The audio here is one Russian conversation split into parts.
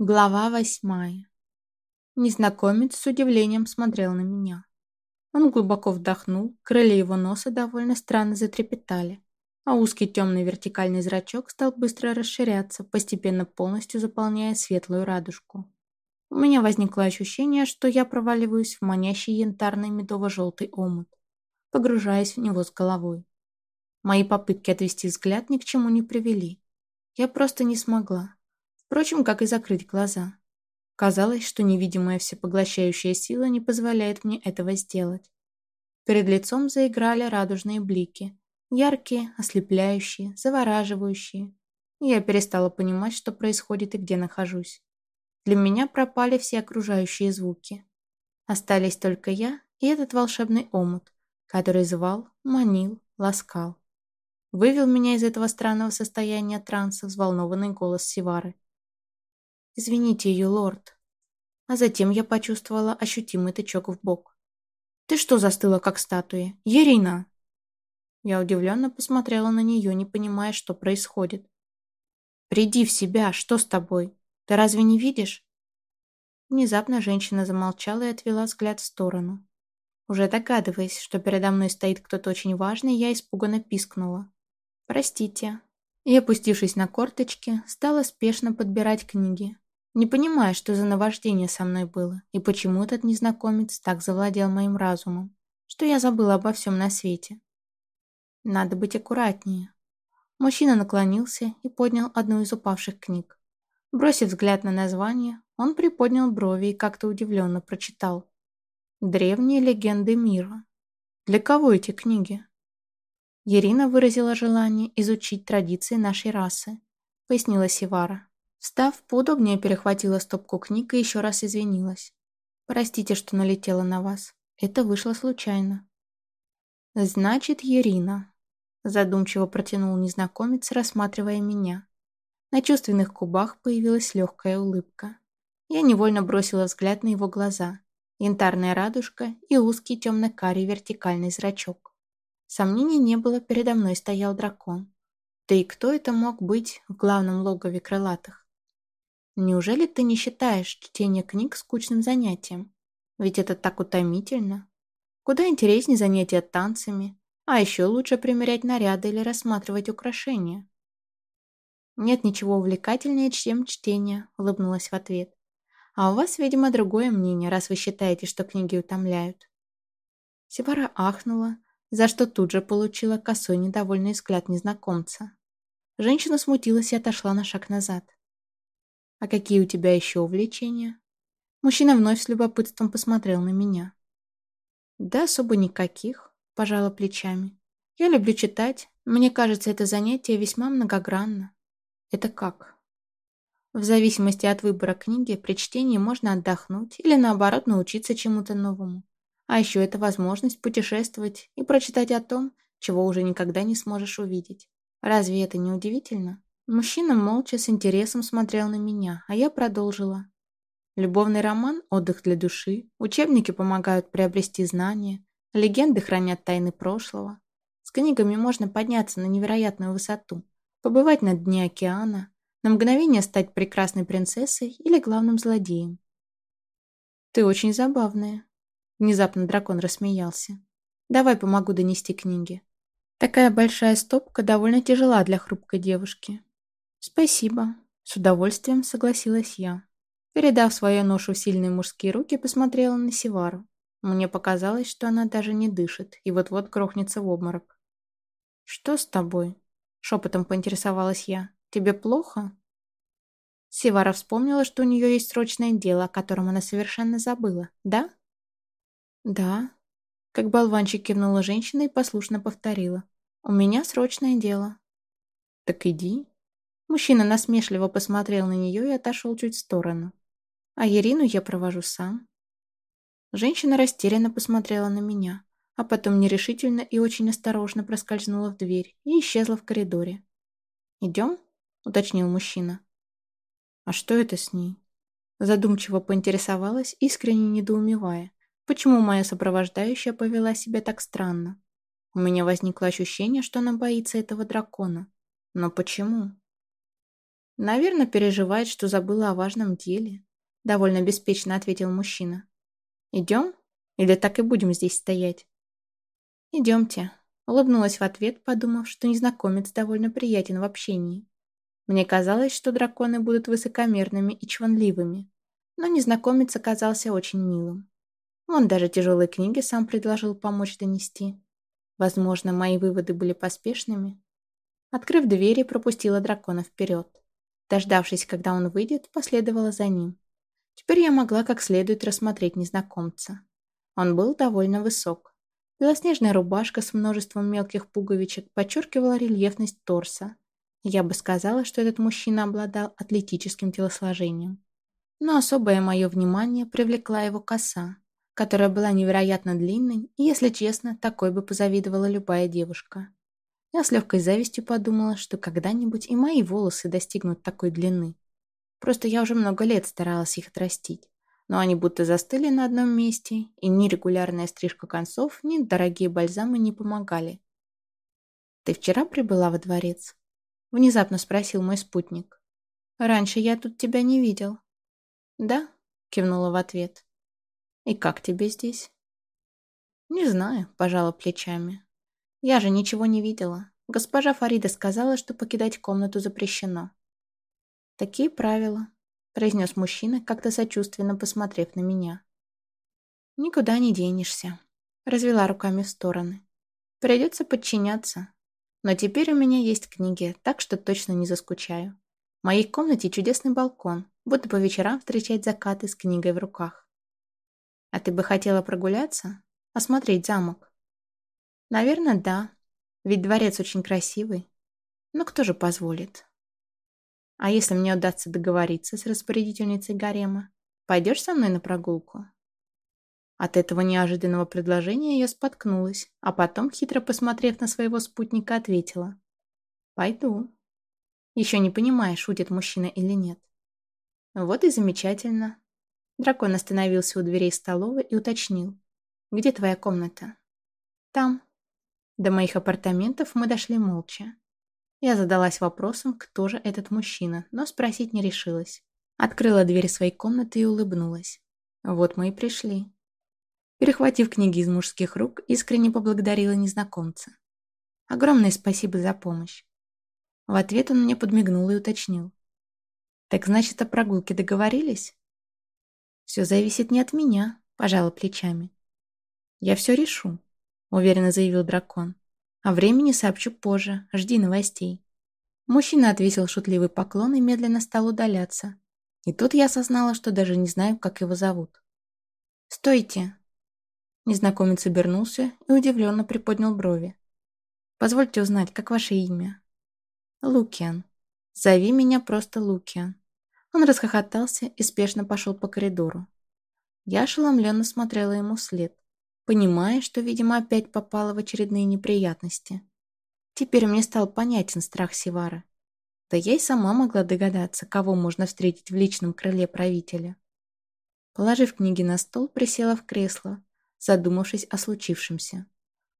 Глава восьмая. Незнакомец с удивлением смотрел на меня. Он глубоко вдохнул, крылья его носа довольно странно затрепетали, а узкий темный вертикальный зрачок стал быстро расширяться, постепенно полностью заполняя светлую радужку. У меня возникло ощущение, что я проваливаюсь в манящий янтарный медово-желтый омут, погружаясь в него с головой. Мои попытки отвести взгляд ни к чему не привели. Я просто не смогла. Впрочем, как и закрыть глаза. Казалось, что невидимая всепоглощающая сила не позволяет мне этого сделать. Перед лицом заиграли радужные блики. Яркие, ослепляющие, завораживающие. я перестала понимать, что происходит и где нахожусь. Для меня пропали все окружающие звуки. Остались только я и этот волшебный омут, который звал, манил, ласкал. Вывел меня из этого странного состояния транса взволнованный голос Сивары. «Извините ее, лорд». А затем я почувствовала ощутимый тычок в бок. «Ты что застыла, как статуя? Ерина!» Я удивленно посмотрела на нее, не понимая, что происходит. «Приди в себя, что с тобой? Ты разве не видишь?» Внезапно женщина замолчала и отвела взгляд в сторону. Уже догадываясь, что передо мной стоит кто-то очень важный, я испуганно пискнула. «Простите». И, опустившись на корточки, стала спешно подбирать книги, не понимая, что за наваждение со мной было, и почему этот незнакомец так завладел моим разумом, что я забыла обо всем на свете. Надо быть аккуратнее. Мужчина наклонился и поднял одну из упавших книг. Бросив взгляд на название, он приподнял брови и как-то удивленно прочитал. «Древние легенды мира». Для кого эти книги? Ирина выразила желание изучить традиции нашей расы, пояснила Сивара. Встав, поудобнее перехватила стопку книг и еще раз извинилась. «Простите, что налетела на вас. Это вышло случайно». «Значит, Ирина», — задумчиво протянул незнакомец, рассматривая меня. На чувственных губах появилась легкая улыбка. Я невольно бросила взгляд на его глаза. Янтарная радужка и узкий темно-карий вертикальный зрачок. Сомнений не было, передо мной стоял дракон. Да и кто это мог быть в главном логове крылатых? Неужели ты не считаешь чтение книг скучным занятием? Ведь это так утомительно. Куда интереснее занятия танцами, а еще лучше примерять наряды или рассматривать украшения. Нет ничего увлекательнее, чем чтение, улыбнулась в ответ. А у вас, видимо, другое мнение, раз вы считаете, что книги утомляют. Севара ахнула, за что тут же получила косой недовольный взгляд незнакомца. Женщина смутилась и отошла на шаг назад. «А какие у тебя еще увлечения?» Мужчина вновь с любопытством посмотрел на меня. «Да особо никаких», – пожала плечами. «Я люблю читать. Мне кажется, это занятие весьма многогранно». «Это как?» В зависимости от выбора книги, при чтении можно отдохнуть или, наоборот, научиться чему-то новому. А еще это возможность путешествовать и прочитать о том, чего уже никогда не сможешь увидеть. Разве это не удивительно? Мужчина молча с интересом смотрел на меня, а я продолжила. Любовный роман – отдых для души, учебники помогают приобрести знания, легенды хранят тайны прошлого. С книгами можно подняться на невероятную высоту, побывать на дне океана, на мгновение стать прекрасной принцессой или главным злодеем. «Ты очень забавная», – внезапно дракон рассмеялся. «Давай помогу донести книги». Такая большая стопка довольно тяжела для хрупкой девушки, «Спасибо», — с удовольствием согласилась я. Передав свою ношу в сильные мужские руки, посмотрела на Сивару. Мне показалось, что она даже не дышит и вот-вот грохнется в обморок. «Что с тобой?» — шепотом поинтересовалась я. «Тебе плохо?» Сивара вспомнила, что у нее есть срочное дело, о котором она совершенно забыла. «Да?» «Да», — как болванчик кивнула женщина и послушно повторила. «У меня срочное дело». «Так иди», Мужчина насмешливо посмотрел на нее и отошел чуть в сторону. А Ирину я провожу сам. Женщина растерянно посмотрела на меня, а потом нерешительно и очень осторожно проскользнула в дверь и исчезла в коридоре. «Идем?» — уточнил мужчина. «А что это с ней?» Задумчиво поинтересовалась, искренне недоумевая, почему моя сопровождающая повела себя так странно. У меня возникло ощущение, что она боится этого дракона. Но почему? Наверное, переживает, что забыла о важном деле. Довольно беспечно ответил мужчина. Идем? Или так и будем здесь стоять? Идемте. Улыбнулась в ответ, подумав, что незнакомец довольно приятен в общении. Мне казалось, что драконы будут высокомерными и чванливыми, но незнакомец оказался очень милым. Он даже тяжелые книги сам предложил помочь донести. Возможно, мои выводы были поспешными. Открыв двери, пропустила дракона вперед. Дождавшись, когда он выйдет, последовала за ним. Теперь я могла как следует рассмотреть незнакомца. Он был довольно высок. Белоснежная рубашка с множеством мелких пуговичек подчеркивала рельефность торса. Я бы сказала, что этот мужчина обладал атлетическим телосложением. Но особое мое внимание привлекла его коса, которая была невероятно длинной, и, если честно, такой бы позавидовала любая девушка. Я с легкой завистью подумала, что когда-нибудь и мои волосы достигнут такой длины. Просто я уже много лет старалась их отрастить. Но они будто застыли на одном месте, и ни регулярная стрижка концов, ни дорогие бальзамы не помогали. «Ты вчера прибыла во дворец?» — внезапно спросил мой спутник. «Раньше я тут тебя не видел». «Да?» — кивнула в ответ. «И как тебе здесь?» «Не знаю», — пожала плечами. Я же ничего не видела. Госпожа Фарида сказала, что покидать комнату запрещено. Такие правила, произнес мужчина, как-то сочувственно посмотрев на меня. Никуда не денешься. Развела руками в стороны. Придется подчиняться. Но теперь у меня есть книги, так что точно не заскучаю. В моей комнате чудесный балкон, будто по вечерам встречать закаты с книгой в руках. А ты бы хотела прогуляться? Осмотреть замок? Наверное, да. Ведь дворец очень красивый. Но кто же позволит? А если мне удастся договориться с распорядительницей гарема? Пойдешь со мной на прогулку? От этого неожиданного предложения я споткнулась, а потом, хитро посмотрев на своего спутника, ответила. «Пойду». Еще не понимая, шутит мужчина или нет. Вот и замечательно. Дракон остановился у дверей столовой и уточнил. «Где твоя комната?» «Там», до моих апартаментов мы дошли молча. Я задалась вопросом, кто же этот мужчина, но спросить не решилась. Открыла дверь своей комнаты и улыбнулась. Вот мы и пришли. Перехватив книги из мужских рук, искренне поблагодарила незнакомца. Огромное спасибо за помощь. В ответ он мне подмигнул и уточнил. «Так значит, о прогулке договорились?» «Все зависит не от меня», — пожала плечами. «Я все решу», — уверенно заявил дракон. «О времени сообщу позже. Жди новостей». Мужчина отвесил шутливый поклон и медленно стал удаляться. И тут я осознала, что даже не знаю, как его зовут. «Стойте!» Незнакомец обернулся и удивленно приподнял брови. «Позвольте узнать, как ваше имя?» «Лукиан. Зови меня просто Лукиан». Он расхохотался и спешно пошел по коридору. Я ошеломленно смотрела ему вслед понимая, что, видимо, опять попала в очередные неприятности. Теперь мне стал понятен страх Сивара. Да я и сама могла догадаться, кого можно встретить в личном крыле правителя. Положив книги на стол, присела в кресло, задумавшись о случившемся.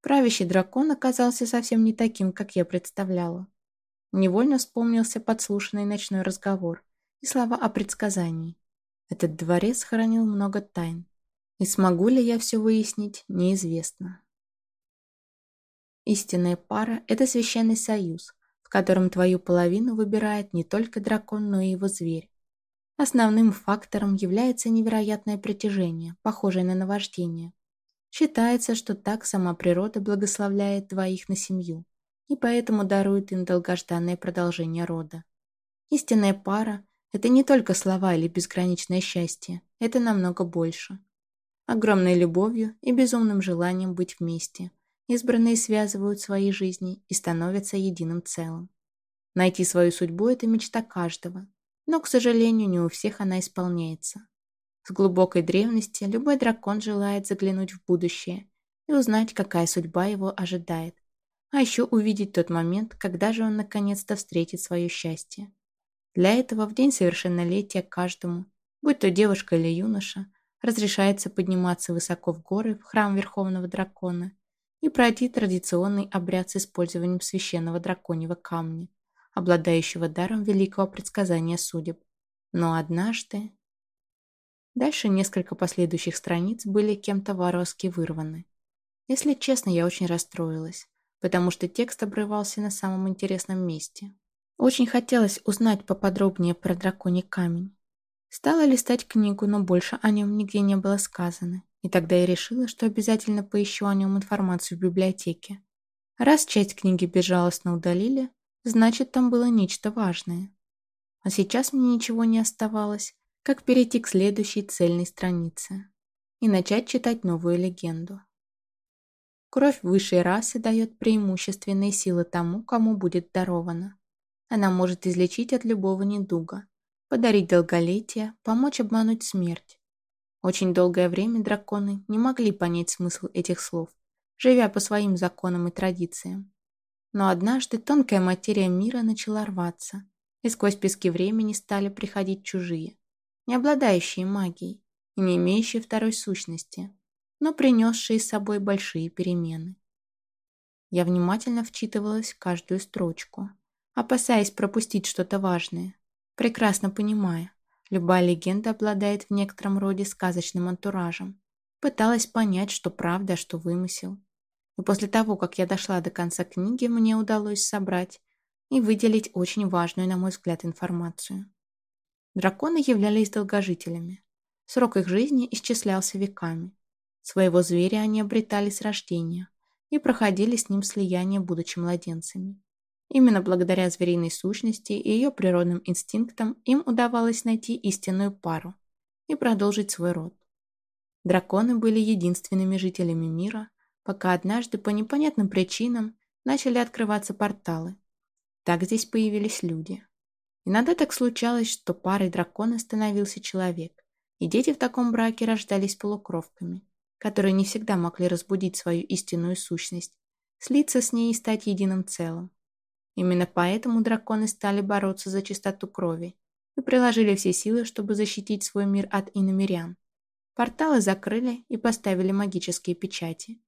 Правящий дракон оказался совсем не таким, как я представляла. Невольно вспомнился подслушанный ночной разговор и слова о предсказании. Этот дворец хранил много тайн. И смогу ли я все выяснить, неизвестно. Истинная пара – это священный союз, в котором твою половину выбирает не только дракон, но и его зверь. Основным фактором является невероятное притяжение, похожее на наваждение. Считается, что так сама природа благословляет двоих на семью, и поэтому дарует им долгожданное продолжение рода. Истинная пара – это не только слова или безграничное счастье, это намного больше огромной любовью и безумным желанием быть вместе. Избранные связывают свои жизни и становятся единым целым. Найти свою судьбу – это мечта каждого, но, к сожалению, не у всех она исполняется. С глубокой древности любой дракон желает заглянуть в будущее и узнать, какая судьба его ожидает, а еще увидеть тот момент, когда же он наконец-то встретит свое счастье. Для этого в день совершеннолетия каждому, будь то девушка или юноша – разрешается подниматься высоко в горы в храм Верховного Дракона и пройти традиционный обряд с использованием священного драконьего камня, обладающего даром великого предсказания судеб. Но однажды... Дальше несколько последующих страниц были кем-то варварски вырваны. Если честно, я очень расстроилась, потому что текст обрывался на самом интересном месте. Очень хотелось узнать поподробнее про драконий камень. Стала листать книгу, но больше о нем нигде не было сказано, и тогда я решила, что обязательно поищу о нем информацию в библиотеке. Раз часть книги безжалостно удалили, значит, там было нечто важное. А сейчас мне ничего не оставалось, как перейти к следующей цельной странице и начать читать новую легенду. Кровь высшей расы дает преимущественные силы тому, кому будет дарована. Она может излечить от любого недуга, подарить долголетие, помочь обмануть смерть. Очень долгое время драконы не могли понять смысл этих слов, живя по своим законам и традициям. Но однажды тонкая материя мира начала рваться, и сквозь пески времени стали приходить чужие, не обладающие магией и не имеющие второй сущности, но принесшие с собой большие перемены. Я внимательно вчитывалась в каждую строчку, опасаясь пропустить что-то важное, прекрасно понимая, любая легенда обладает в некотором роде сказочным антуражем. Пыталась понять, что правда, а что вымысел. И после того, как я дошла до конца книги, мне удалось собрать и выделить очень важную, на мой взгляд, информацию. Драконы являлись долгожителями. Срок их жизни исчислялся веками. Своего зверя они обретали с рождения и проходили с ним слияние, будучи младенцами. Именно благодаря звериной сущности и ее природным инстинктам им удавалось найти истинную пару и продолжить свой род. Драконы были единственными жителями мира, пока однажды по непонятным причинам начали открываться порталы. Так здесь появились люди. Иногда так случалось, что парой дракона становился человек, и дети в таком браке рождались полукровками которые не всегда могли разбудить свою истинную сущность, слиться с ней и стать единым целым. Именно поэтому драконы стали бороться за чистоту крови и приложили все силы, чтобы защитить свой мир от иномирян. Порталы закрыли и поставили магические печати.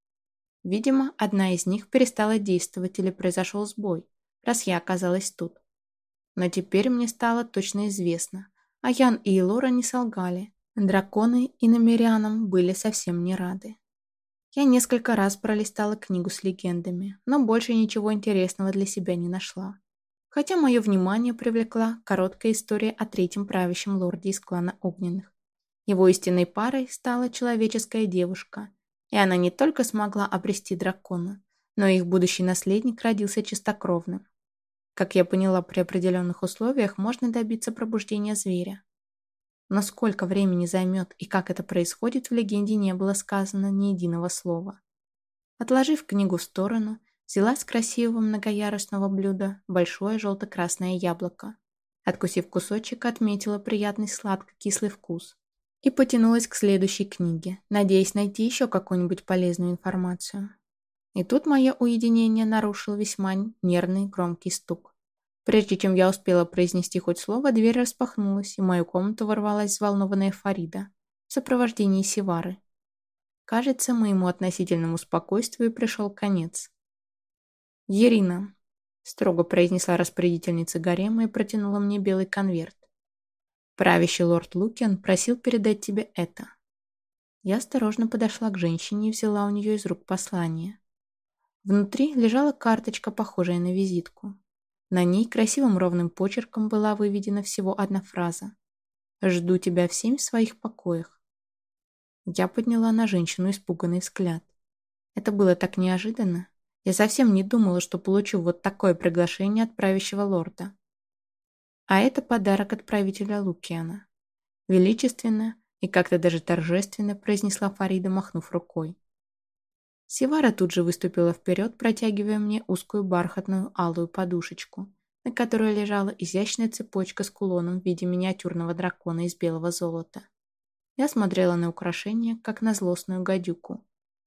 Видимо, одна из них перестала действовать или произошел сбой, раз я оказалась тут. Но теперь мне стало точно известно, а Ян и Элора не солгали, Драконы и были совсем не рады. Я несколько раз пролистала книгу с легендами, но больше ничего интересного для себя не нашла. Хотя мое внимание привлекла короткая история о третьем правящем лорде из клана Огненных. Его истинной парой стала человеческая девушка, и она не только смогла обрести дракона, но их будущий наследник родился чистокровным. Как я поняла, при определенных условиях можно добиться пробуждения зверя. Но сколько времени займет и как это происходит, в легенде не было сказано ни единого слова. Отложив книгу в сторону, взяла с красивого многоярусного блюда большое желто-красное яблоко. Откусив кусочек, отметила приятный сладко-кислый вкус и потянулась к следующей книге, надеясь найти еще какую-нибудь полезную информацию. И тут мое уединение нарушил весьма нервный громкий стук. Прежде чем я успела произнести хоть слово, дверь распахнулась, и в мою комнату ворвалась взволнованная Фарида в сопровождении Сивары. Кажется, моему относительному спокойствию пришел конец. «Ерина», — строго произнесла распорядительница гарема и протянула мне белый конверт. «Правящий лорд Лукиан просил передать тебе это». Я осторожно подошла к женщине и взяла у нее из рук послание. Внутри лежала карточка, похожая на визитку. На ней красивым ровным почерком была выведена всего одна фраза. «Жду тебя в семь в своих покоях». Я подняла на женщину испуганный взгляд. Это было так неожиданно. Я совсем не думала, что получу вот такое приглашение от правящего лорда. А это подарок от правителя Лукиана. Величественно и как-то даже торжественно произнесла Фарида, махнув рукой. Сивара тут же выступила вперед, протягивая мне узкую бархатную алую подушечку, на которой лежала изящная цепочка с кулоном в виде миниатюрного дракона из белого золота. Я смотрела на украшение, как на злостную гадюку,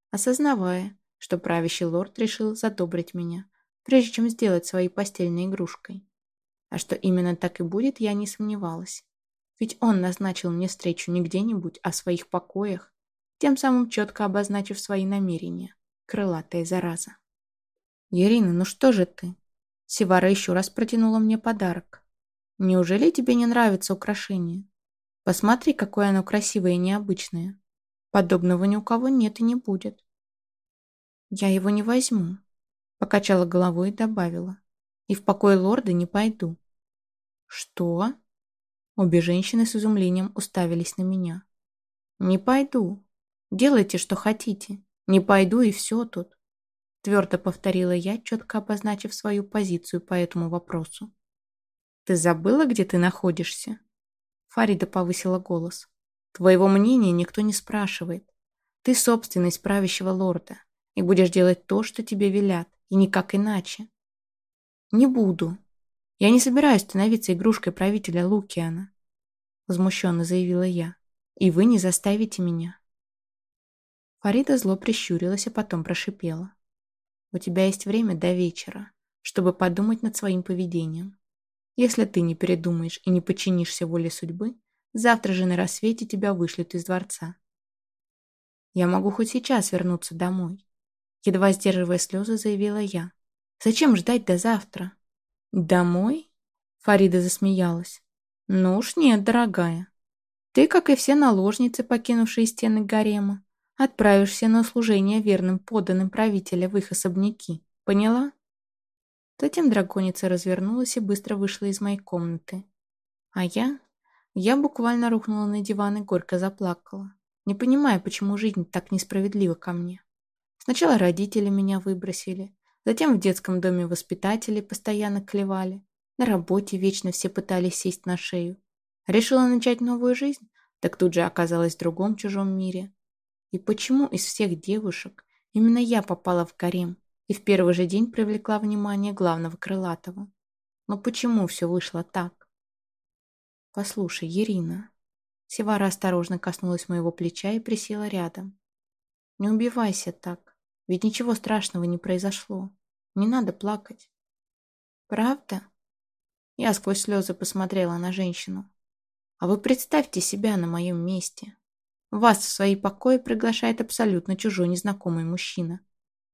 осознавая, что правящий лорд решил задобрить меня, прежде чем сделать своей постельной игрушкой. А что именно так и будет, я не сомневалась. Ведь он назначил мне встречу не где-нибудь, а в своих покоях, тем самым четко обозначив свои намерения. Крылатая зараза. «Ирина, ну что же ты?» Сивара еще раз протянула мне подарок. Неужели тебе не нравится украшение? Посмотри, какое оно красивое и необычное. Подобного ни у кого нет и не будет. Я его не возьму. Покачала головой и добавила. И в покой лорда не пойду. Что? Обе женщины с изумлением уставились на меня. Не пойду. Делайте, что хотите. Не пойду и все тут. Твердо повторила я, четко обозначив свою позицию по этому вопросу. «Ты забыла, где ты находишься?» Фарида повысила голос. «Твоего мнения никто не спрашивает. Ты собственность правящего лорда и будешь делать то, что тебе велят, и никак иначе». «Не буду. Я не собираюсь становиться игрушкой правителя Лукиана», возмущенно заявила я. «И вы не заставите меня». Фарида зло прищурилась, а потом прошипела. У тебя есть время до вечера, чтобы подумать над своим поведением. Если ты не передумаешь и не подчинишься воле судьбы, завтра же на рассвете тебя вышлют из дворца. Я могу хоть сейчас вернуться домой. Едва сдерживая слезы, заявила я. Зачем ждать до завтра? Домой? Фарида засмеялась. Ну уж нет, дорогая. Ты, как и все наложницы, покинувшие стены гарема, отправишься на служение верным подданным правителя в их особняки. Поняла? Затем драконица развернулась и быстро вышла из моей комнаты. А я? Я буквально рухнула на диван и горько заплакала, не понимая, почему жизнь так несправедлива ко мне. Сначала родители меня выбросили, затем в детском доме воспитатели постоянно клевали, на работе вечно все пытались сесть на шею. Решила начать новую жизнь, так тут же оказалась в другом чужом мире, и почему из всех девушек именно я попала в гарем и в первый же день привлекла внимание главного крылатого? Но почему все вышло так? Послушай, Ирина. Севара осторожно коснулась моего плеча и присела рядом. Не убивайся так, ведь ничего страшного не произошло. Не надо плакать. Правда? Я сквозь слезы посмотрела на женщину. А вы представьте себя на моем месте. Вас в свои покои приглашает абсолютно чужой незнакомый мужчина.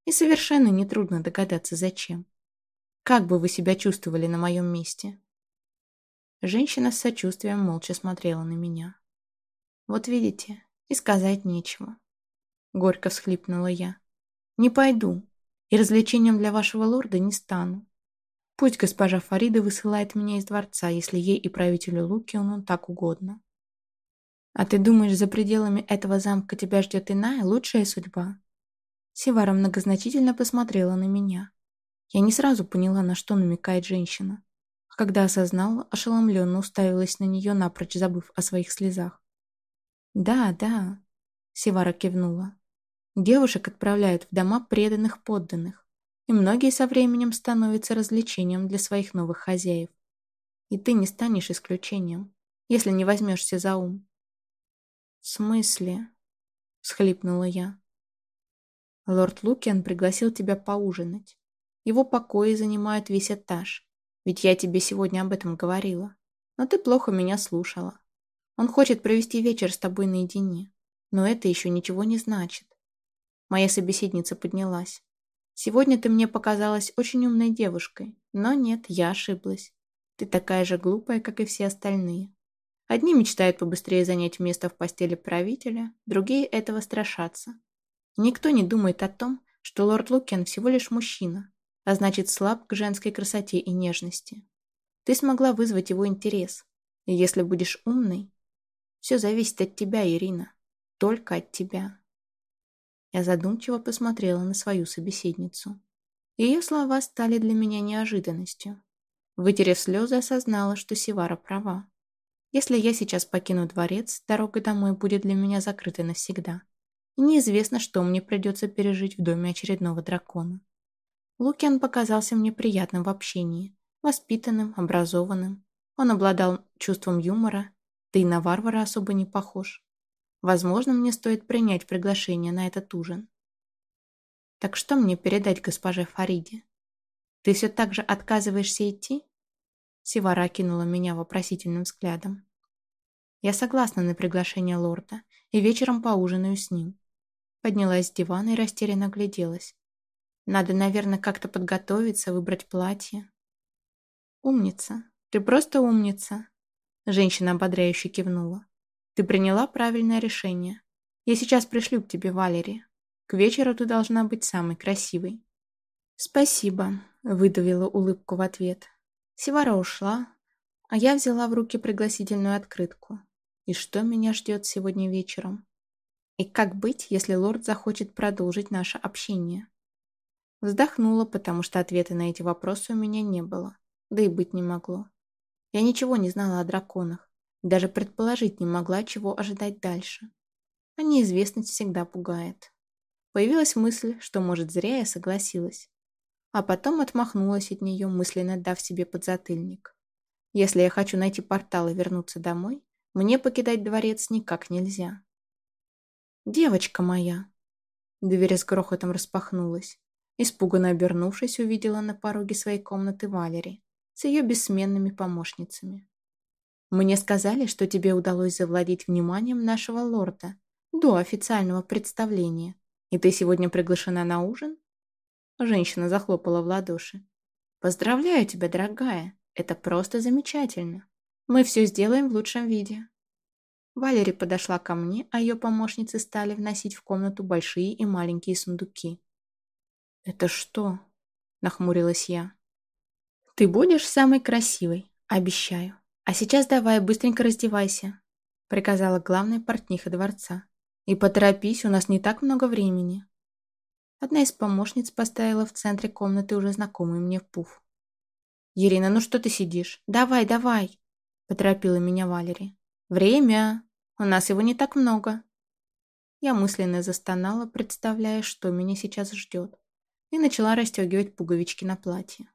И совершенно нетрудно догадаться, зачем. Как бы вы себя чувствовали на моем месте? Женщина с сочувствием молча смотрела на меня. Вот видите, и сказать нечего. Горько всхлипнула я. Не пойду, и развлечением для вашего лорда не стану. Пусть госпожа Фарида высылает меня из дворца, если ей и правителю Лукиону так угодно. А ты думаешь, за пределами этого замка тебя ждет иная, лучшая судьба? Сивара многозначительно посмотрела на меня. Я не сразу поняла, на что намекает женщина. А когда осознала, ошеломленно уставилась на нее, напрочь забыв о своих слезах. «Да, да», — Сивара кивнула. «Девушек отправляют в дома преданных подданных, и многие со временем становятся развлечением для своих новых хозяев. И ты не станешь исключением, если не возьмешься за ум. «В смысле?» — всхлипнула я. «Лорд Лукиан пригласил тебя поужинать. Его покои занимают весь этаж, ведь я тебе сегодня об этом говорила. Но ты плохо меня слушала. Он хочет провести вечер с тобой наедине, но это еще ничего не значит». Моя собеседница поднялась. «Сегодня ты мне показалась очень умной девушкой, но нет, я ошиблась. Ты такая же глупая, как и все остальные. Одни мечтают побыстрее занять место в постели правителя, другие этого страшатся. Никто не думает о том, что лорд Лукен всего лишь мужчина, а значит слаб к женской красоте и нежности. Ты смогла вызвать его интерес, и если будешь умной, все зависит от тебя, Ирина, только от тебя. Я задумчиво посмотрела на свою собеседницу. Ее слова стали для меня неожиданностью. Вытерев слезы, осознала, что Сивара права. Если я сейчас покину дворец, дорога домой будет для меня закрыта навсегда. И неизвестно, что мне придется пережить в доме очередного дракона. Лукиан показался мне приятным в общении, воспитанным, образованным. Он обладал чувством юмора, да на варвара особо не похож. Возможно, мне стоит принять приглашение на этот ужин. Так что мне передать госпоже Фариде? Ты все так же отказываешься идти? Сивара кинула меня вопросительным взглядом. Я согласна на приглашение лорда и вечером поужинаю с ним. Поднялась с дивана и растерянно гляделась. Надо, наверное, как-то подготовиться, выбрать платье. Умница. Ты просто умница. Женщина ободряюще кивнула. Ты приняла правильное решение. Я сейчас пришлю к тебе Валери. К вечеру ты должна быть самой красивой. Спасибо, выдавила улыбку в ответ. Севара ушла, а я взяла в руки пригласительную открытку. И что меня ждет сегодня вечером? И как быть, если лорд захочет продолжить наше общение? Вздохнула, потому что ответа на эти вопросы у меня не было. Да и быть не могло. Я ничего не знала о драконах. Даже предположить не могла, чего ожидать дальше. А неизвестность всегда пугает. Появилась мысль, что, может, зря я согласилась. А потом отмахнулась от нее, мысленно дав себе подзатыльник. Если я хочу найти портал и вернуться домой, мне покидать дворец никак нельзя. «Девочка моя!» Дверь с грохотом распахнулась. Испуганно обернувшись, увидела на пороге своей комнаты Валери с ее бессменными помощницами. «Мне сказали, что тебе удалось завладеть вниманием нашего лорда до официального представления, и ты сегодня приглашена на ужин?» Женщина захлопала в ладоши. «Поздравляю тебя, дорогая!» Это просто замечательно. Мы все сделаем в лучшем виде. Валери подошла ко мне, а ее помощницы стали вносить в комнату большие и маленькие сундуки. «Это что?» – нахмурилась я. «Ты будешь самой красивой, обещаю. А сейчас давай быстренько раздевайся», – приказала главная портниха дворца. «И поторопись, у нас не так много времени». Одна из помощниц поставила в центре комнаты уже знакомый мне пуф. «Ирина, ну что ты сидишь? Давай, давай!» – поторопила меня Валери. «Время! У нас его не так много!» Я мысленно застонала, представляя, что меня сейчас ждет, и начала расстегивать пуговички на платье.